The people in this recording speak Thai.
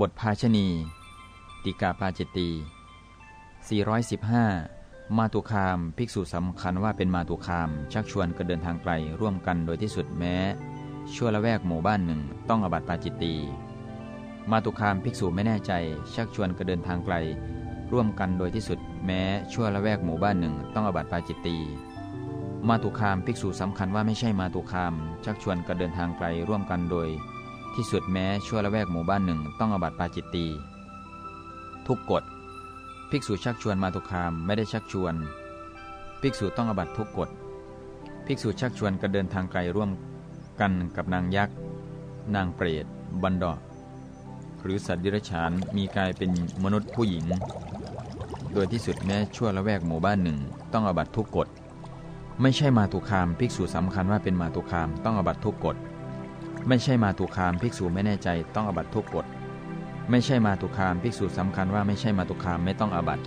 บทภาชณี ติกาปาจิตตี415 มาตุคาม ภิกษุสำคัญว่าเป็นมาตุคาม ชักชวนกันเดินทางไกลร่วมกันโดยที่สุดแม้ ชั่วละแวกหมู่บ้านหนึ่ง ต้องอบัติปาจิตตี มาตุคามภิกษุไม่แน่ใจ ชักชวนกันเดินทางไกล ร่วมกันโดยที่สุด แม้ชั่วละแวกหมู่บ้านหนึ่ง ต้องอบัติปาจิตตีมาตุคามภิกษุสำคัญว่าไม่ใช่มาตุคาม ชักชวนกันเดินทางไกลร่วมกันโดย ที่สุดแม้ชั่วละแวกหมู่บ้านหนึ่งต้องอบัติปาจิตตี ทุกกฎ ภิกษุชักชวนมาตุคามไม่ได้ชักชวน ภิกษุต้องอบัติทุกกฎ ภิกษุชักชวนกันเดินทางไกลร่วมกันกับนางยักษ์ นางเปรต บันดาหรือสัตว์ดิรัจฉานมีกายเป็นมนุษย์ผู้หญิง โดยที่สุดแม้ชั่วละแวกหมู่บ้านหนึ่งต้องอบัตทุกกฎ ไม่ใช่มาตุคาม ภิกษุสำคัญว่าเป็นมาตุคามต้องอบัตทุกกฎ ไม่ใช่มาตุคามภิกษุไม่แน่ใจต้องอบัตทุกกฎ ไม่ใช่มาตุคามภิกษุสำคัญว่าไม่ใช่มาตุคามไม่ต้องอบัต